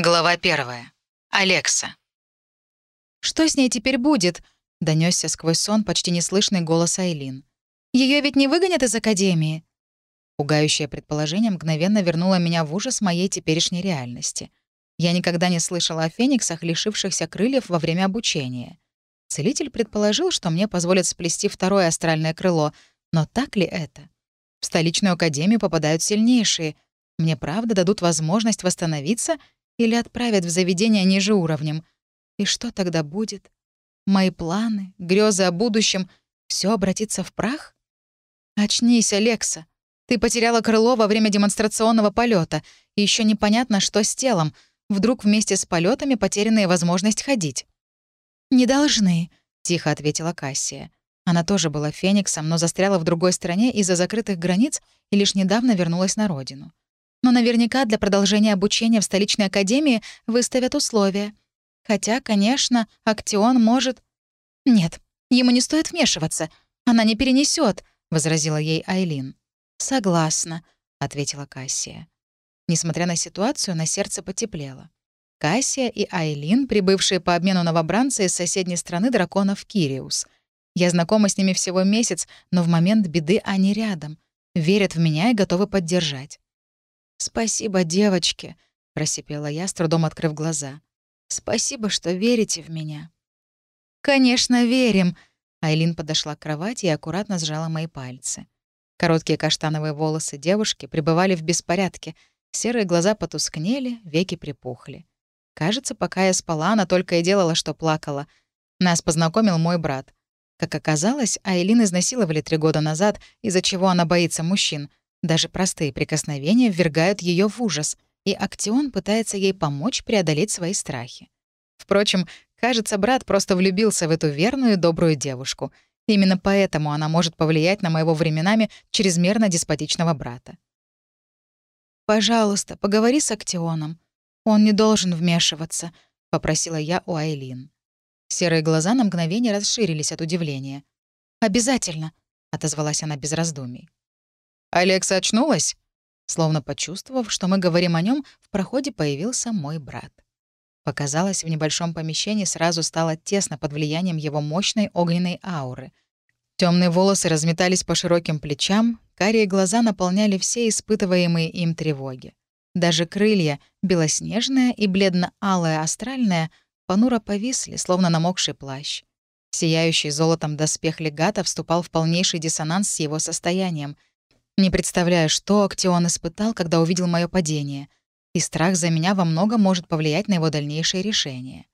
Глава первая. Алекса. «Что с ней теперь будет?» — донесся сквозь сон почти неслышный голос Айлин. Ее ведь не выгонят из академии?» Пугающее предположение мгновенно вернуло меня в ужас моей теперешней реальности. Я никогда не слышала о фениксах, лишившихся крыльев во время обучения. Целитель предположил, что мне позволят сплести второе астральное крыло, но так ли это? В столичную академию попадают сильнейшие. Мне правда дадут возможность восстановиться или отправят в заведение ниже уровнем? И что тогда будет? Мои планы, грезы о будущем — все обратится в прах? Очнись, Алекса. Ты потеряла крыло во время демонстрационного полета, и еще непонятно, что с телом. Вдруг вместе с полетами потерянная возможность ходить. «Не должны», — тихо ответила Кассия. Она тоже была фениксом, но застряла в другой стране из-за закрытых границ и лишь недавно вернулась на родину. Но наверняка для продолжения обучения в столичной академии выставят условия. Хотя, конечно, Актион может... Нет, ему не стоит вмешиваться. Она не перенесет, возразила ей Айлин. Согласна, ответила Кассия. Несмотря на ситуацию, на сердце потеплело. Кассия и Айлин, прибывшие по обмену новобранцы из соседней страны драконов Кириус. Я знакома с ними всего месяц, но в момент беды они рядом, верят в меня и готовы поддержать. «Спасибо, девочки», — просипела я, с трудом открыв глаза. «Спасибо, что верите в меня». «Конечно, верим», — Айлин подошла к кровати и аккуратно сжала мои пальцы. Короткие каштановые волосы девушки пребывали в беспорядке, серые глаза потускнели, веки припухли. Кажется, пока я спала, она только и делала, что плакала. Нас познакомил мой брат. Как оказалось, Айлин изнасиловали три года назад, из-за чего она боится мужчин. Даже простые прикосновения ввергают ее в ужас, и Актион пытается ей помочь преодолеть свои страхи. Впрочем, кажется, брат просто влюбился в эту верную и добрую девушку. Именно поэтому она может повлиять на моего временами чрезмерно деспотичного брата. «Пожалуйста, поговори с Актионом. Он не должен вмешиваться», — попросила я у Айлин. Серые глаза на мгновение расширились от удивления. «Обязательно», — отозвалась она без раздумий. «Алекса очнулась?» Словно почувствовав, что мы говорим о нем, в проходе появился мой брат. Показалось, в небольшом помещении сразу стало тесно под влиянием его мощной огненной ауры. Темные волосы разметались по широким плечам, карие глаза наполняли все испытываемые им тревоги. Даже крылья, белоснежное и бледно-алое астральное, понуро повисли, словно намокший плащ. Сияющий золотом доспех легата вступал в полнейший диссонанс с его состоянием — не представляю, что Актион испытал, когда увидел мое падение. И страх за меня во многом может повлиять на его дальнейшее решение.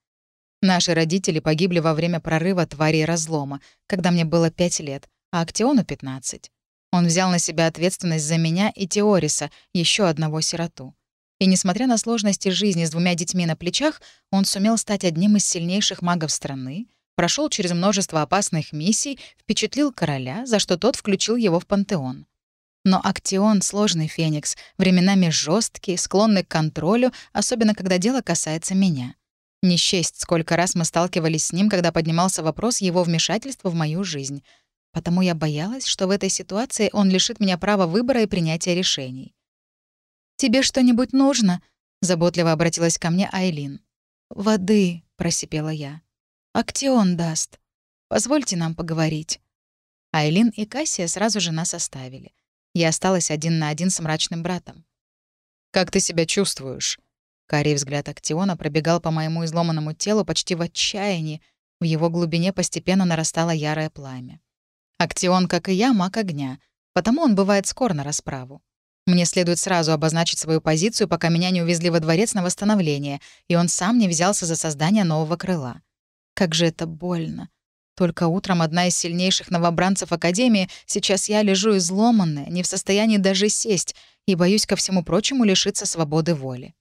Наши родители погибли во время прорыва твари разлома, когда мне было пять лет, а Актиону — 15. Он взял на себя ответственность за меня и Теориса, еще одного сироту. И несмотря на сложности жизни с двумя детьми на плечах, он сумел стать одним из сильнейших магов страны, прошел через множество опасных миссий, впечатлил короля, за что тот включил его в пантеон. Но Актион — сложный феникс, временами жесткий, склонный к контролю, особенно когда дело касается меня. Не счесть, сколько раз мы сталкивались с ним, когда поднимался вопрос его вмешательства в мою жизнь. Потому я боялась, что в этой ситуации он лишит меня права выбора и принятия решений. «Тебе что-нибудь нужно?» — заботливо обратилась ко мне Айлин. «Воды», — просипела я. «Актион даст. Позвольте нам поговорить». Айлин и Кассия сразу же нас оставили. Я осталась один на один с мрачным братом. «Как ты себя чувствуешь?» Карий взгляд Актиона пробегал по моему изломанному телу почти в отчаянии. В его глубине постепенно нарастало ярое пламя. Актион, как и я, маг огня, потому он бывает скор на расправу. Мне следует сразу обозначить свою позицию, пока меня не увезли во дворец на восстановление, и он сам не взялся за создание нового крыла. Как же это больно. Только утром одна из сильнейших новобранцев Академии, сейчас я лежу изломанная, не в состоянии даже сесть, и боюсь ко всему прочему лишиться свободы воли.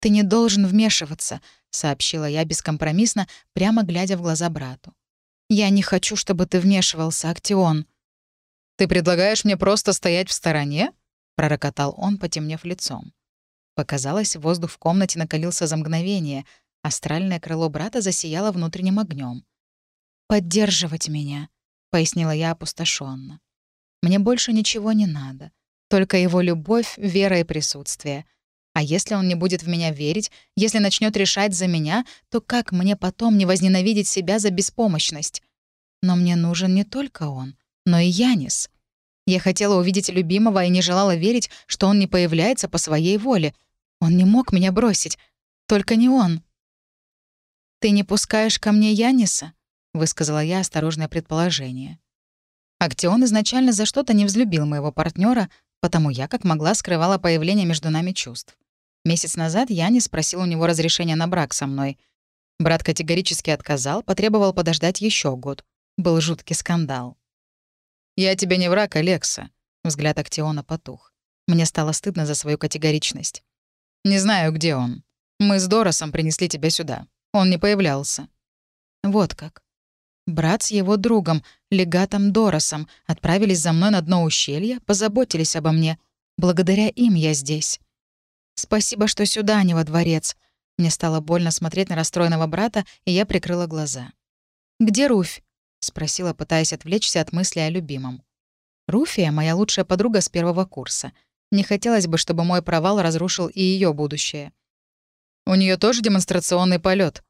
«Ты не должен вмешиваться», — сообщила я бескомпромиссно, прямо глядя в глаза брату. «Я не хочу, чтобы ты вмешивался, Актион». «Ты предлагаешь мне просто стоять в стороне?» — пророкотал он, потемнев лицом. Показалось, воздух в комнате накалился за мгновение, астральное крыло брата засияло внутренним огнем поддерживать меня», — пояснила я опустошенно. «Мне больше ничего не надо. Только его любовь, вера и присутствие. А если он не будет в меня верить, если начнет решать за меня, то как мне потом не возненавидеть себя за беспомощность? Но мне нужен не только он, но и Янис. Я хотела увидеть любимого и не желала верить, что он не появляется по своей воле. Он не мог меня бросить. Только не он. «Ты не пускаешь ко мне Яниса?» — высказала я осторожное предположение. Актион изначально за что-то не взлюбил моего партнера, потому я как могла скрывала появление между нами чувств. Месяц назад я не спросил у него разрешения на брак со мной. Брат категорически отказал, потребовал подождать еще год. Был жуткий скандал. «Я тебе не враг, Алекса», — взгляд Актиона потух. Мне стало стыдно за свою категоричность. «Не знаю, где он. Мы с Доросом принесли тебя сюда. Он не появлялся». Вот как. Брат с его другом, легатом Доросом, отправились за мной на дно ущелья, позаботились обо мне. Благодаря им я здесь. Спасибо, что сюда, а не во дворец. Мне стало больно смотреть на расстроенного брата, и я прикрыла глаза. «Где Руфь?» — спросила, пытаясь отвлечься от мысли о любимом. Руфия — моя лучшая подруга с первого курса. Не хотелось бы, чтобы мой провал разрушил и ее будущее. У нее тоже демонстрационный полет.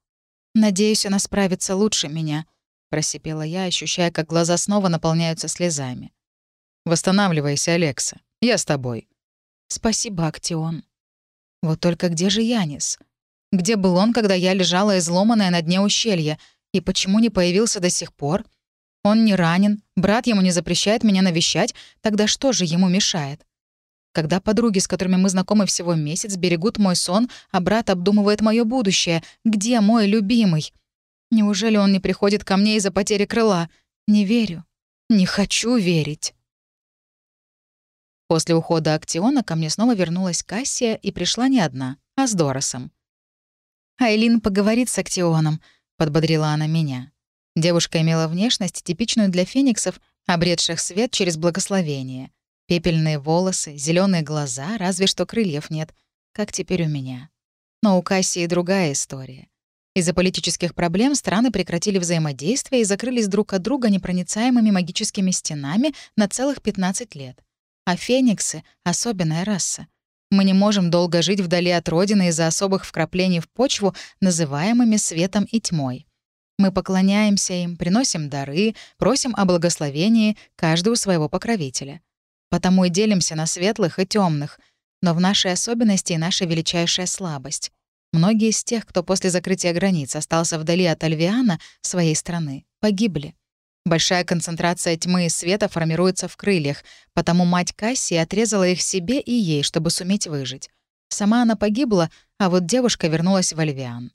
«Надеюсь, она справится лучше меня», — просипела я, ощущая, как глаза снова наполняются слезами. «Восстанавливайся, Алекса. Я с тобой». «Спасибо, Актион». Вот только где же Янис? Где был он, когда я лежала изломанная на дне ущелья? И почему не появился до сих пор? Он не ранен, брат ему не запрещает меня навещать, тогда что же ему мешает? Когда подруги, с которыми мы знакомы всего месяц, берегут мой сон, а брат обдумывает мое будущее, где мой любимый? Неужели он не приходит ко мне из-за потери крыла? Не верю. Не хочу верить. После ухода Актиона ко мне снова вернулась Кассия и пришла не одна, а с Доросом. «Айлин поговорит с Актионом», — подбодрила она меня. Девушка имела внешность, типичную для фениксов, обретших свет через благословение. Пепельные волосы, зеленые глаза, разве что крыльев нет, как теперь у меня. Но у Кассии другая история. Из-за политических проблем страны прекратили взаимодействие и закрылись друг от друга непроницаемыми магическими стенами на целых 15 лет. А фениксы — особенная раса. Мы не можем долго жить вдали от Родины из-за особых вкраплений в почву, называемыми светом и тьмой. Мы поклоняемся им, приносим дары, просим о благословении, каждый у своего покровителя. Потому и делимся на светлых и темных, но в нашей особенности и наша величайшая слабость. Многие из тех, кто после закрытия границ остался вдали от Альвиана, своей страны, погибли. Большая концентрация тьмы и света формируется в крыльях, потому мать Кассии отрезала их себе и ей, чтобы суметь выжить. Сама она погибла, а вот девушка вернулась в Альвиан.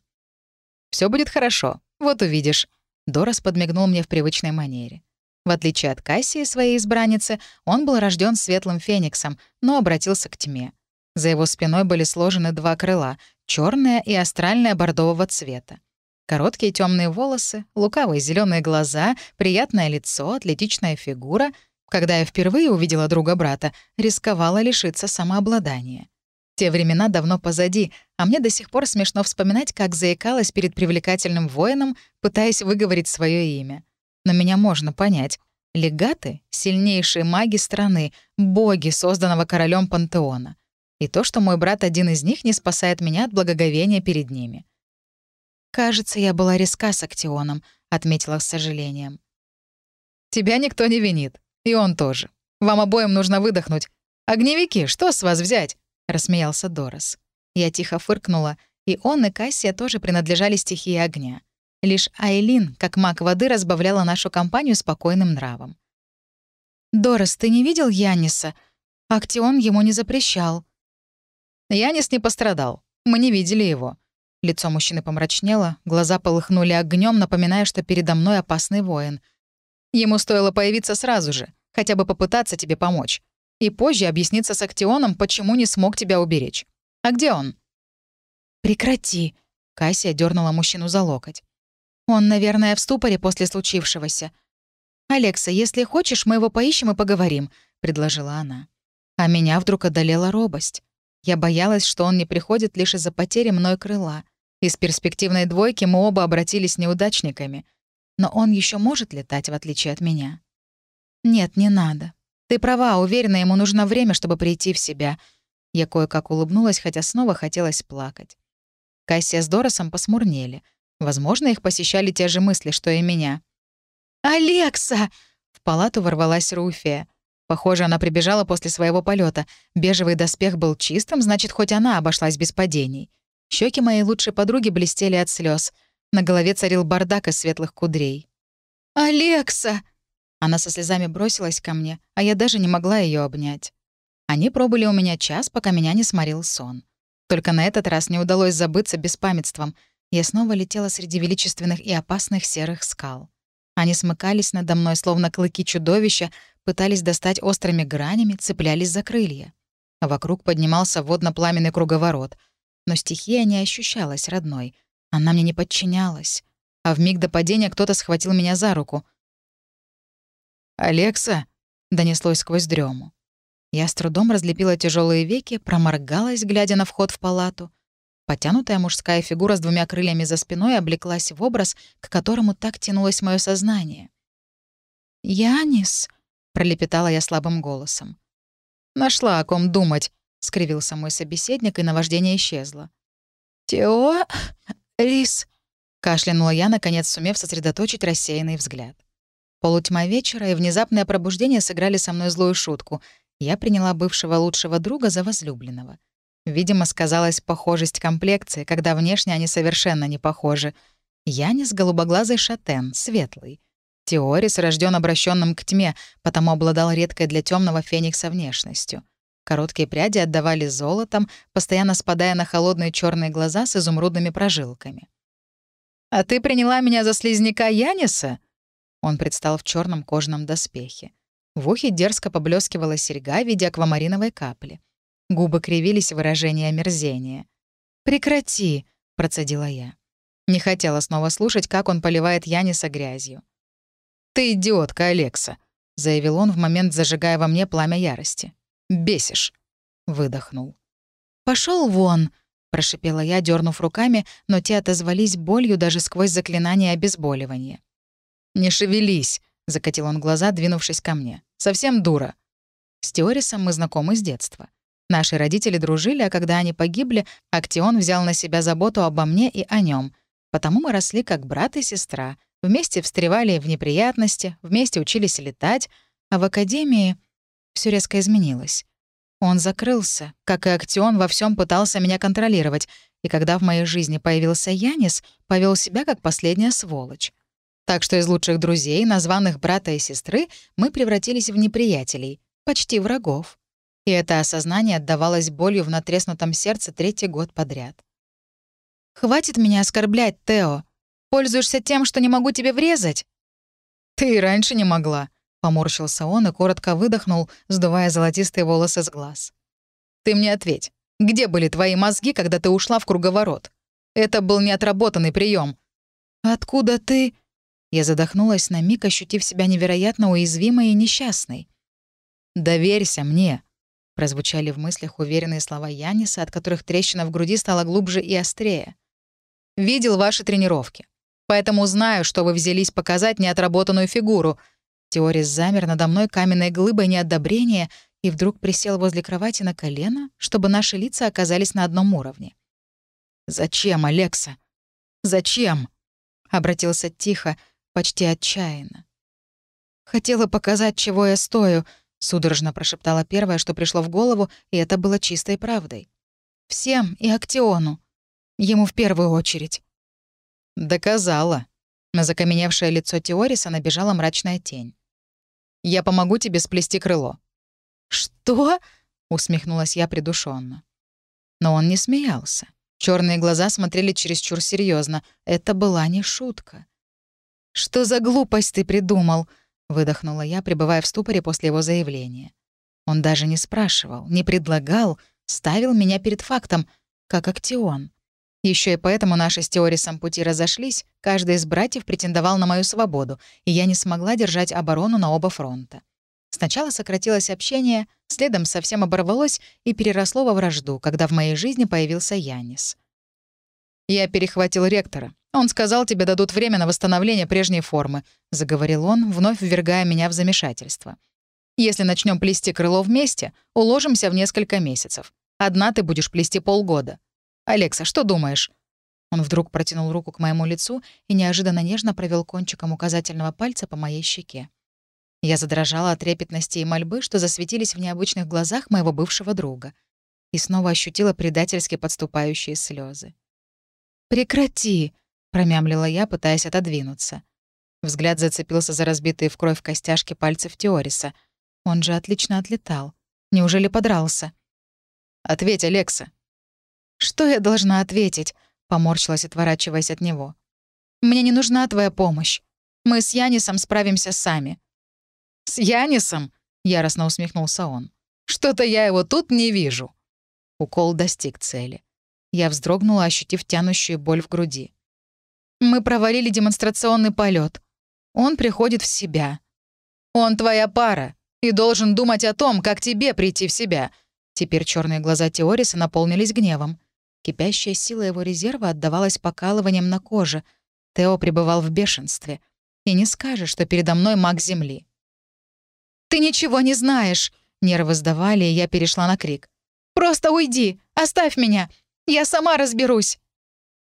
Все будет хорошо, вот увидишь». Дорос подмигнул мне в привычной манере. В отличие от Кассии, своей избранницы, он был рожден светлым фениксом, но обратился к тьме. За его спиной были сложены два крыла — черное и астральное бордового цвета. Короткие темные волосы, лукавые зеленые глаза, приятное лицо, атлетичная фигура. Когда я впервые увидела друга брата, рисковала лишиться самообладания. Те времена давно позади, а мне до сих пор смешно вспоминать, как заикалась перед привлекательным воином, пытаясь выговорить свое имя. Но меня можно понять. Легаты — сильнейшие маги страны, боги, созданного королем пантеона. И то, что мой брат один из них, не спасает меня от благоговения перед ними. «Кажется, я была резка с Актионом», — отметила с сожалением. «Тебя никто не винит. И он тоже. Вам обоим нужно выдохнуть. Огневики, что с вас взять?» — рассмеялся Дорос. Я тихо фыркнула, и он и Кассия тоже принадлежали стихии огня. Лишь Айлин, как маг воды, разбавляла нашу компанию спокойным нравом. «Дорос, ты не видел Яниса? Актион ему не запрещал». «Янис не пострадал. Мы не видели его. Лицо мужчины помрачнело, глаза полыхнули огнем, напоминая, что передо мной опасный воин. Ему стоило появиться сразу же, хотя бы попытаться тебе помочь. И позже объясниться с Актионом, почему не смог тебя уберечь. А где он? «Прекрати!» — Кассия дернула мужчину за локоть. «Он, наверное, в ступоре после случившегося. «Алекса, если хочешь, мы его поищем и поговорим», — предложила она. А меня вдруг одолела робость. Я боялась, что он не приходит лишь из-за потери мной крыла. Из перспективной двойки мы оба обратились неудачниками. Но он еще может летать, в отличие от меня. Нет, не надо. Ты права, уверена, ему нужно время, чтобы прийти в себя. Я кое-как улыбнулась, хотя снова хотелось плакать. Кассия с Доросом посмурнели. Возможно, их посещали те же мысли, что и меня. «Алекса!» — в палату ворвалась Руфия. Похоже, она прибежала после своего полета. Бежевый доспех был чистым, значит, хоть она обошлась без падений. Щеки моей лучшей подруги блестели от слез. На голове царил бардак из светлых кудрей. «Алекса!» Она со слезами бросилась ко мне, а я даже не могла ее обнять. Они пробыли у меня час, пока меня не сморил сон. Только на этот раз не удалось забыться беспамятством. Я снова летела среди величественных и опасных серых скал. Они смыкались надо мной, словно клыки чудовища, пытались достать острыми гранями, цеплялись за крылья. Вокруг поднимался водно-пламенный круговорот. Но стихия не ощущалась родной. Она мне не подчинялась. А в миг до падения кто-то схватил меня за руку. «Алекса!» — донеслось сквозь дрему. Я с трудом разлепила тяжелые веки, проморгалась, глядя на вход в палату. Потянутая мужская фигура с двумя крыльями за спиной облеклась в образ, к которому так тянулось мое сознание. «Янис!» Пролепетала я слабым голосом. «Нашла о ком думать», — скривился мой собеседник, и наваждение исчезло. «Тео... Рис...» — кашлянула я, наконец сумев сосредоточить рассеянный взгляд. Полутьма вечера и внезапное пробуждение сыграли со мной злую шутку. Я приняла бывшего лучшего друга за возлюбленного. Видимо, сказалась похожесть комплекции, когда внешне они совершенно не похожи. Янис — голубоглазый шатен, светлый. Теорис рожден обращенным к тьме, потому обладал редкой для темного феникса внешностью. Короткие пряди отдавали золотом, постоянно спадая на холодные черные глаза с изумрудными прожилками. «А ты приняла меня за слизняка Яниса?» Он предстал в черном кожаном доспехе. В ухе дерзко поблескивала серьга в виде аквамариновой капли. Губы кривились в выражении омерзения. «Прекрати!» — процедила я. Не хотела снова слушать, как он поливает Яниса грязью. «Ты идиотка, Алекса», — заявил он в момент, зажигая во мне пламя ярости. «Бесишь», — выдохнул. Пошел вон», — прошипела я, дернув руками, но те отозвались болью даже сквозь заклинание обезболивания. «Не шевелись», — закатил он глаза, двинувшись ко мне. «Совсем дура». С Теорисом мы знакомы с детства. Наши родители дружили, а когда они погибли, Актион взял на себя заботу обо мне и о нем. Потому мы росли как брат и сестра, Вместе встревали в неприятности, вместе учились летать, а в академии все резко изменилось. Он закрылся, как и Актион во всем пытался меня контролировать, и когда в моей жизни появился Янис, повел себя как последняя сволочь. Так что из лучших друзей, названных брата и сестры, мы превратились в неприятелей, почти врагов. И это осознание отдавалось болью в натреснутом сердце третий год подряд. «Хватит меня оскорблять, Тео!» Пользуешься тем, что не могу тебе врезать?» «Ты и раньше не могла», — поморщился он и коротко выдохнул, сдувая золотистые волосы с глаз. «Ты мне ответь, где были твои мозги, когда ты ушла в круговорот? Это был неотработанный прием. «Откуда ты...» Я задохнулась на миг, ощутив себя невероятно уязвимой и несчастной. «Доверься мне», — прозвучали в мыслях уверенные слова Яниса, от которых трещина в груди стала глубже и острее. «Видел ваши тренировки. Поэтому знаю, что вы взялись показать неотработанную фигуру». Теорис замер надо мной каменной глыбой неодобрения и вдруг присел возле кровати на колено, чтобы наши лица оказались на одном уровне. «Зачем, Алекса? Зачем?» — обратился тихо, почти отчаянно. «Хотела показать, чего я стою», — судорожно прошептала первое, что пришло в голову, и это было чистой правдой. «Всем и Актиону. Ему в первую очередь. «Доказала». На закаменевшее лицо Теориса набежала мрачная тень. «Я помогу тебе сплести крыло». «Что?» — усмехнулась я придушенно. Но он не смеялся. Черные глаза смотрели чересчур серьезно. Это была не шутка. «Что за глупость ты придумал?» — выдохнула я, пребывая в ступоре после его заявления. Он даже не спрашивал, не предлагал, ставил меня перед фактом, как Актион. Еще и поэтому наши с Теорисом пути разошлись, каждый из братьев претендовал на мою свободу, и я не смогла держать оборону на оба фронта. Сначала сократилось общение, следом совсем оборвалось и переросло во вражду, когда в моей жизни появился Янис. «Я перехватил ректора. Он сказал, тебе дадут время на восстановление прежней формы», — заговорил он, вновь ввергая меня в замешательство. «Если начнем плести крыло вместе, уложимся в несколько месяцев. Одна ты будешь плести полгода. Алекса, что думаешь?» Он вдруг протянул руку к моему лицу и неожиданно нежно провел кончиком указательного пальца по моей щеке. Я задрожала от трепетности и мольбы, что засветились в необычных глазах моего бывшего друга. И снова ощутила предательски подступающие слезы. «Прекрати!» — промямлила я, пытаясь отодвинуться. Взгляд зацепился за разбитые в кровь костяшки пальцев Теориса. Он же отлично отлетал. Неужели подрался? «Ответь, Алекса!» «Что я должна ответить?» — поморщилась, отворачиваясь от него. «Мне не нужна твоя помощь. Мы с Янисом справимся сами». «С Янисом?» — яростно усмехнулся он. «Что-то я его тут не вижу». Укол достиг цели. Я вздрогнула, ощутив тянущую боль в груди. «Мы провалили демонстрационный полет. Он приходит в себя. Он твоя пара и должен думать о том, как тебе прийти в себя». Теперь черные глаза Теориса наполнились гневом. Кипящая сила его резерва отдавалась покалыванием на коже. Тео пребывал в бешенстве. И не скажешь, что передо мной маг Земли. «Ты ничего не знаешь!» Нервы сдавали, и я перешла на крик. «Просто уйди! Оставь меня! Я сама разберусь!»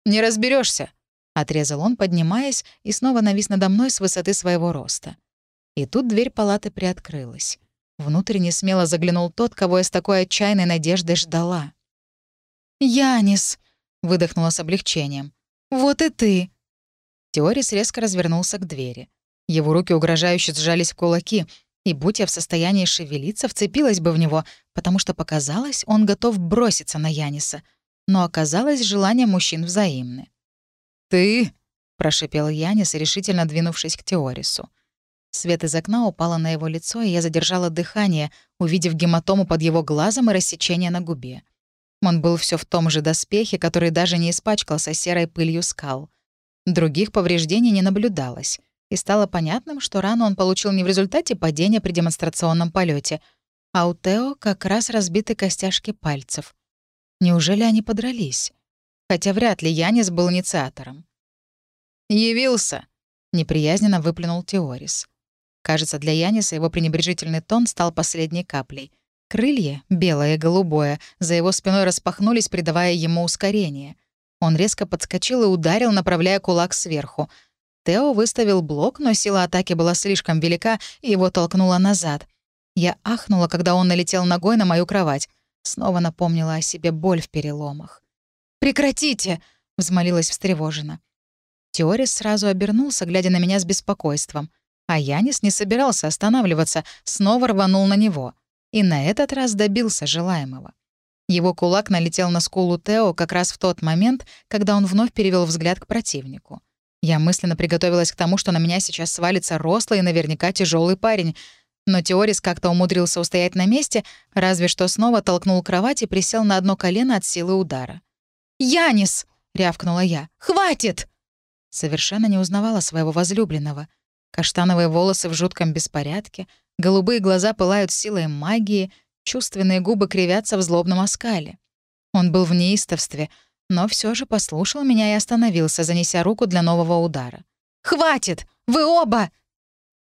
«Не разберешься, отрезал он, поднимаясь, и снова навис надо мной с высоты своего роста. И тут дверь палаты приоткрылась. Внутрь не смело заглянул тот, кого я с такой отчаянной надеждой ждала. «Янис!» — выдохнула с облегчением. «Вот и ты!» Теорис резко развернулся к двери. Его руки угрожающе сжались в кулаки, и, будь я в состоянии шевелиться, вцепилась бы в него, потому что показалось, он готов броситься на Яниса. Но оказалось, желание мужчин взаимны. «Ты?» — прошипел Янис, решительно двинувшись к Теорису. Свет из окна упало на его лицо, и я задержала дыхание, увидев гематому под его глазом и рассечение на губе. Он был все в том же доспехе, который даже не испачкался серой пылью скал. Других повреждений не наблюдалось, и стало понятным, что рану он получил не в результате падения при демонстрационном полете, а у Тео как раз разбиты костяшки пальцев. Неужели они подрались? Хотя вряд ли Янис был инициатором. «Явился!» — неприязненно выплюнул Теорис. Кажется, для Яниса его пренебрежительный тон стал последней каплей — Крылья, белое и голубое, за его спиной распахнулись, придавая ему ускорение. Он резко подскочил и ударил, направляя кулак сверху. Тео выставил блок, но сила атаки была слишком велика, и его толкнуло назад. Я ахнула, когда он налетел ногой на мою кровать. Снова напомнила о себе боль в переломах. «Прекратите!» — взмолилась встревоженно. Теорис сразу обернулся, глядя на меня с беспокойством. А Янис не собирался останавливаться, снова рванул на него — и на этот раз добился желаемого. Его кулак налетел на скулу Тео как раз в тот момент, когда он вновь перевел взгляд к противнику. Я мысленно приготовилась к тому, что на меня сейчас свалится рослый и наверняка тяжелый парень, но Теорис как-то умудрился устоять на месте, разве что снова толкнул кровать и присел на одно колено от силы удара. «Янис!» — рявкнула я. «Хватит!» Совершенно не узнавала своего возлюбленного. Каштановые волосы в жутком беспорядке — Голубые глаза пылают силой магии, чувственные губы кривятся в злобном оскале. Он был в неистовстве, но все же послушал меня и остановился, занеся руку для нового удара. «Хватит! Вы оба!»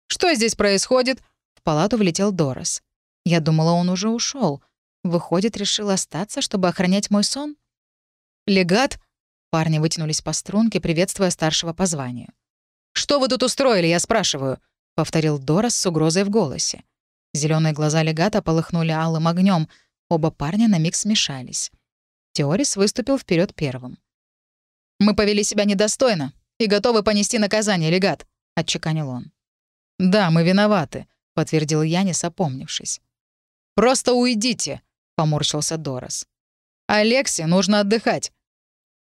«Что здесь происходит?» В палату влетел Дорос. Я думала, он уже ушел. Выходит, решил остаться, чтобы охранять мой сон? «Легат?» Парни вытянулись по струнке, приветствуя старшего по званию. «Что вы тут устроили, я спрашиваю?» Повторил Дорас с угрозой в голосе. Зеленые глаза легата полыхнули алым огнем. Оба парня на миг смешались. Теорис выступил вперед первым. «Мы повели себя недостойно и готовы понести наказание, легат», — отчеканил он. «Да, мы виноваты», — подтвердил Янис, опомнившись. «Просто уйдите», — поморщился Дорас. «Алексе нужно отдыхать».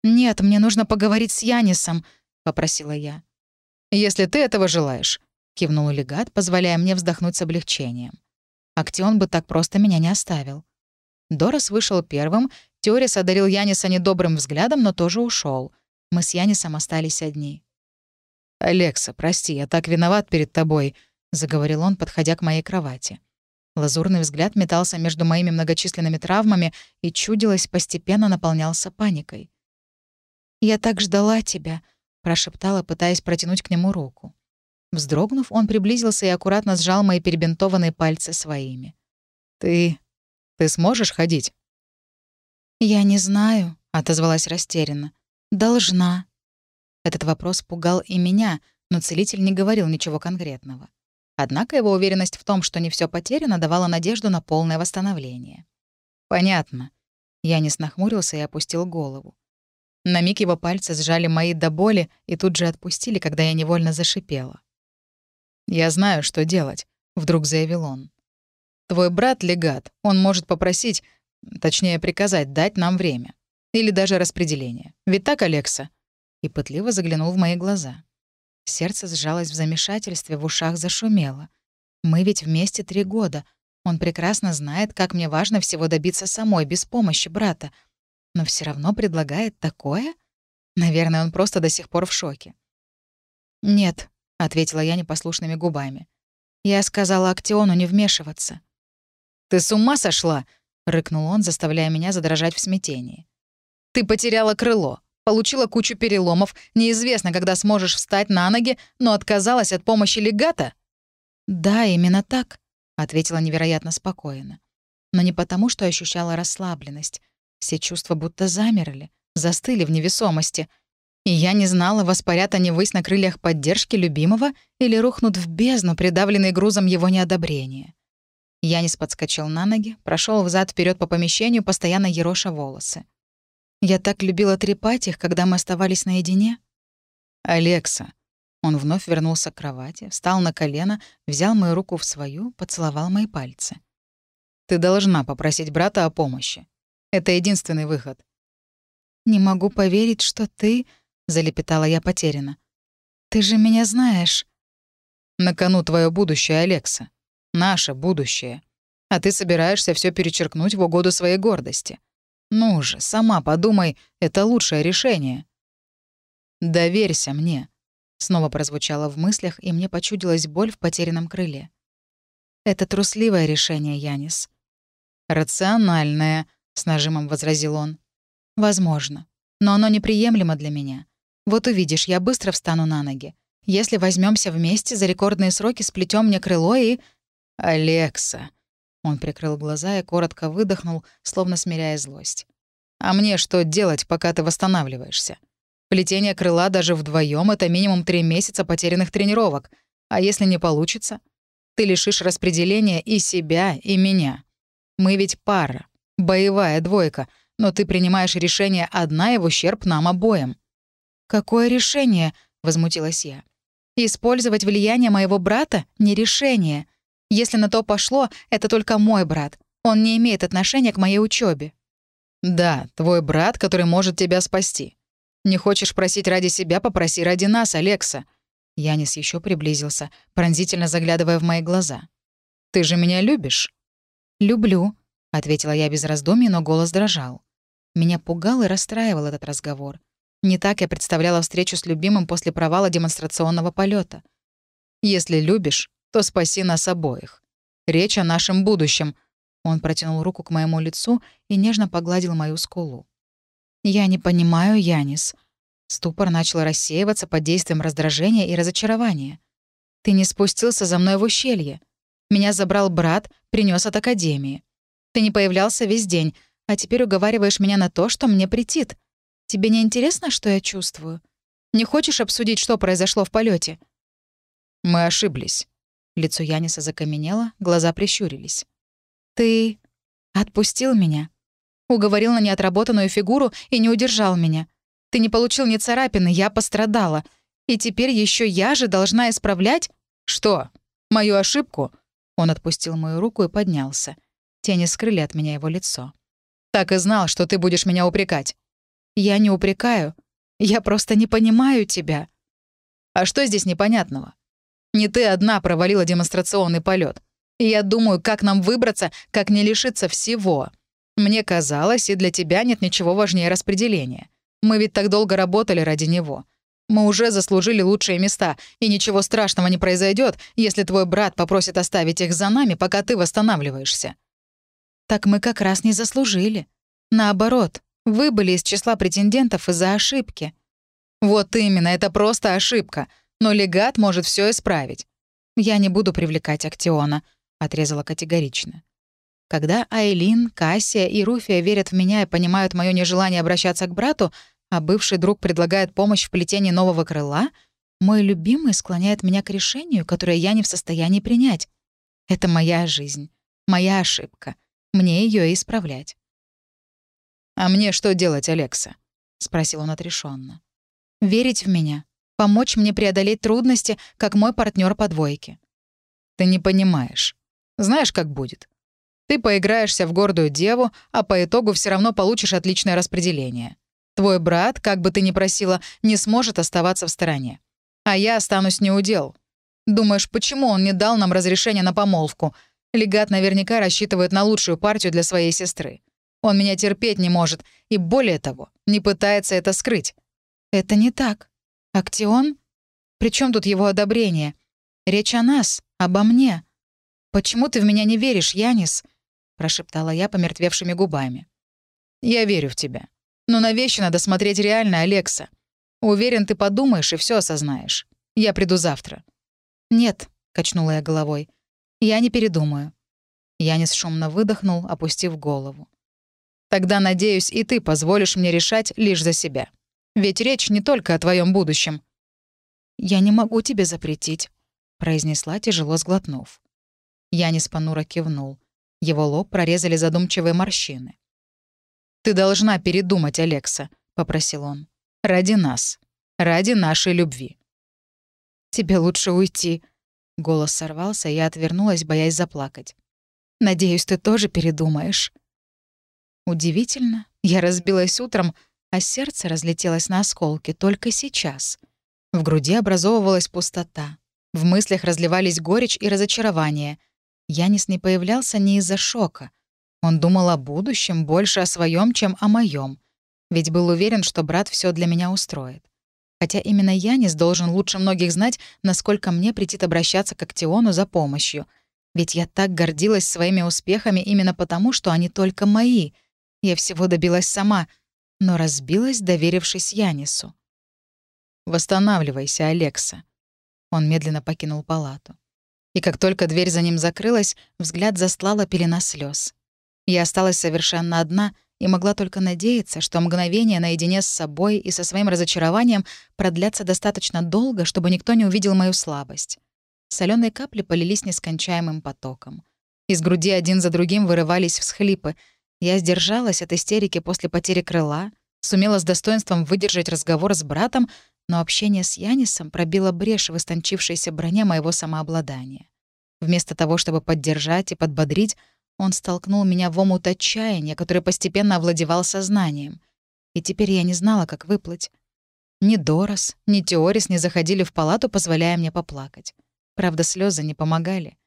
«Нет, мне нужно поговорить с Янисом», — попросила я. «Если ты этого желаешь, — кивнул легат, позволяя мне вздохнуть с облегчением. Актион бы так просто меня не оставил. Дорос вышел первым, Теорис одарил Яниса недобрым взглядом, но тоже ушел. Мы с Янисом остались одни. «Алекса, прости, я так виноват перед тобой», — заговорил он, подходя к моей кровати. Лазурный взгляд метался между моими многочисленными травмами и, чудилось, постепенно наполнялся паникой. «Я так ждала тебя», — прошептала, пытаясь протянуть к нему руку. Вздрогнув, он приблизился и аккуратно сжал мои перебинтованные пальцы своими. «Ты... ты сможешь ходить?» «Я не знаю», — отозвалась растерянно. «Должна». Этот вопрос пугал и меня, но целитель не говорил ничего конкретного. Однако его уверенность в том, что не все потеряно, давала надежду на полное восстановление. «Понятно». Янис нахмурился и опустил голову. На миг его пальцы сжали мои до боли и тут же отпустили, когда я невольно зашипела. «Я знаю, что делать», — вдруг заявил он. «Твой брат — легат. Он может попросить, точнее, приказать дать нам время. Или даже распределение. Ведь так, Алекса?» И пытливо заглянул в мои глаза. Сердце сжалось в замешательстве, в ушах зашумело. Мы ведь вместе три года. Он прекрасно знает, как мне важно всего добиться самой, без помощи брата. Но все равно предлагает такое? Наверное, он просто до сих пор в шоке. «Нет», — ответила я непослушными губами. «Я сказала Актиону не вмешиваться». «Ты с ума сошла?» — рыкнул он, заставляя меня задрожать в смятении. «Ты потеряла крыло. Получила кучу переломов, неизвестно, когда сможешь встать на ноги, но отказалась от помощи легата?» «Да, именно так», — ответила невероятно спокойно. Но не потому, что ощущала расслабленность. Все чувства будто замерли, застыли в невесомости. И я не знала, воспарят они ввысь на крыльях поддержки любимого или рухнут в бездну, придавленный грузом его неодобрения. Янис подскочил на ноги, прошел взад вперед по помещению, постоянно ероша волосы. Я так любила трепать их, когда мы оставались наедине. «Алекса». Он вновь вернулся к кровати, встал на колено, взял мою руку в свою, поцеловал мои пальцы. «Ты должна попросить брата о помощи. Это единственный выход». «Не могу поверить, что ты...» — залепетала я потеряно. «Ты же меня знаешь». «На кону твое будущее, Алекса. Наше будущее. А ты собираешься все перечеркнуть в угоду своей гордости. Ну же, сама подумай, это лучшее решение. «Доверься мне», — снова прозвучало в мыслях, и мне почудилась боль в потерянном крыле. «Это трусливое решение, Янис». «Рациональное», — с нажимом возразил он. «Возможно. Но оно неприемлемо для меня. Вот увидишь, я быстро встану на ноги. Если возьмемся вместе, за рекордные сроки сплетем мне крыло и...» «Алекса», он прикрыл глаза и коротко выдохнул, словно смиряя злость. «А мне что делать, пока ты восстанавливаешься? Плетение крыла даже вдвоем это минимум три месяца потерянных тренировок. А если не получится? Ты лишишь распределения и себя, и меня. Мы ведь пара, боевая двойка, но ты принимаешь решение одна и в ущерб нам обоим». «Какое решение?» — возмутилась я. «Использовать влияние моего брата — не решение. Если на то пошло, это только мой брат. Он не имеет отношения к моей учебе. «Да, твой брат, который может тебя спасти. Не хочешь просить ради себя, попроси ради нас, Алекса». Янис еще приблизился, пронзительно заглядывая в мои глаза. «Ты же меня любишь?» «Люблю», — ответила я без раздумий, но голос дрожал. Меня пугал и расстраивал этот разговор. Не так я представляла встречу с любимым после провала демонстрационного полета. «Если любишь, то спаси нас обоих. Речь о нашем будущем». Он протянул руку к моему лицу и нежно погладил мою скулу. «Я не понимаю, Янис». Ступор начал рассеиваться под действием раздражения и разочарования. «Ты не спустился за мной в ущелье. Меня забрал брат, принес от Академии. Ты не появлялся весь день, а теперь уговариваешь меня на то, что мне претит. Тебе не интересно, что я чувствую? Не хочешь обсудить, что произошло в полете? «Мы ошиблись», Лицо Яниса закаменело, глаза прищурились. «Ты отпустил меня. Уговорил на неотработанную фигуру и не удержал меня. Ты не получил ни царапины, я пострадала. И теперь еще я же должна исправлять...» «Что? Мою ошибку?» Он отпустил мою руку и поднялся. Тени скрыли от меня его лицо. «Так и знал, что ты будешь меня упрекать». «Я не упрекаю. Я просто не понимаю тебя». «А что здесь непонятного? Не ты одна провалила демонстрационный полет. И я думаю, как нам выбраться, как не лишиться всего. Мне казалось, и для тебя нет ничего важнее распределения. Мы ведь так долго работали ради него. Мы уже заслужили лучшие места, и ничего страшного не произойдет, если твой брат попросит оставить их за нами, пока ты восстанавливаешься». «Так мы как раз не заслужили. Наоборот, вы были из числа претендентов из-за ошибки». «Вот именно, это просто ошибка. Но легат может все исправить. «Я не буду привлекать Актиона», — отрезала категорично. Когда Айлин, Кассия и Руфия верят в меня и понимают мое нежелание обращаться к брату, а бывший друг предлагает помощь в плетении нового крыла, мой любимый склоняет меня к решению, которое я не в состоянии принять. Это моя жизнь, моя ошибка. Мне ее исправлять. «А мне что делать, Алекса?» — спросил он отрешенно. «Верить в меня, помочь мне преодолеть трудности, как мой партнер по двойке». «Ты не понимаешь. Знаешь, как будет? Ты поиграешься в гордую деву, а по итогу все равно получишь отличное распределение. Твой брат, как бы ты ни просила, не сможет оставаться в стороне. А я останусь неудел. Думаешь, почему он не дал нам разрешения на помолвку? Легат наверняка рассчитывает на лучшую партию для своей сестры. Он меня терпеть не может, и более того, не пытается это скрыть. Это не так. Актион? Причем тут его одобрение? Речь о нас, обо мне. Почему ты в меня не веришь, Янис? прошептала я помертвевшими губами. «Я верю в тебя. Но на вещи надо смотреть реально, Алекса. Уверен, ты подумаешь и все осознаешь. Я приду завтра». «Нет», — качнула я головой. «Я не передумаю». Янис шумно выдохнул, опустив голову. «Тогда, надеюсь, и ты позволишь мне решать лишь за себя. Ведь речь не только о твоем будущем». «Я не могу тебе запретить», — произнесла, тяжело сглотнув. Янис понуро кивнул. Его лоб прорезали задумчивые морщины. «Ты должна передумать, Алекса», — попросил он. «Ради нас. Ради нашей любви». «Тебе лучше уйти». Голос сорвался, и я отвернулась, боясь заплакать. «Надеюсь, ты тоже передумаешь». Удивительно, я разбилась утром, а сердце разлетелось на осколки только сейчас. В груди образовывалась пустота. В мыслях разливались горечь и разочарование — Янис не появлялся не из-за шока. Он думал о будущем больше о своем, чем о моем. Ведь был уверен, что брат все для меня устроит. Хотя именно Янис должен лучше многих знать, насколько мне претит обращаться к Актиону за помощью. Ведь я так гордилась своими успехами именно потому, что они только мои. Я всего добилась сама, но разбилась, доверившись Янису. «Восстанавливайся, Алекса». Он медленно покинул палату. И как только дверь за ним закрылась, взгляд застлала пелена слез. Я осталась совершенно одна и могла только надеяться, что мгновение наедине с собой и со своим разочарованием продлятся достаточно долго, чтобы никто не увидел мою слабость. Соленые капли полились нескончаемым потоком. Из груди один за другим вырывались всхлипы. Я сдержалась от истерики после потери крыла, сумела с достоинством выдержать разговор с братом, но общение с Янисом пробило брешь в истончившейся броне моего самообладания. Вместо того, чтобы поддержать и подбодрить, он столкнул меня в омут отчаяния, который постепенно овладевал сознанием. И теперь я не знала, как выплыть. Ни Дорос, ни Теорис не заходили в палату, позволяя мне поплакать. Правда, слезы не помогали.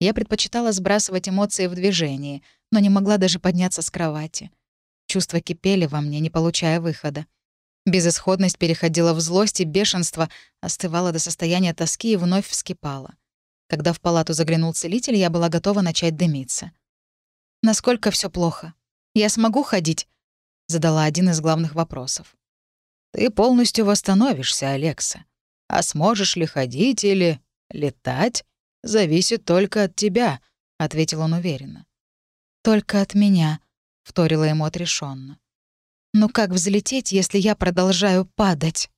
Я предпочитала сбрасывать эмоции в движении, но не могла даже подняться с кровати. Чувства кипели во мне, не получая выхода. Безысходность переходила в злость и бешенство, остывала до состояния тоски и вновь вскипала. Когда в палату заглянул целитель, я была готова начать дымиться. «Насколько все плохо? Я смогу ходить?» — задала один из главных вопросов. «Ты полностью восстановишься, Алекса. А сможешь ли ходить или летать, зависит только от тебя», — ответил он уверенно. «Только от меня», — вторила ему отрешенно. Но как взлететь, если я продолжаю падать?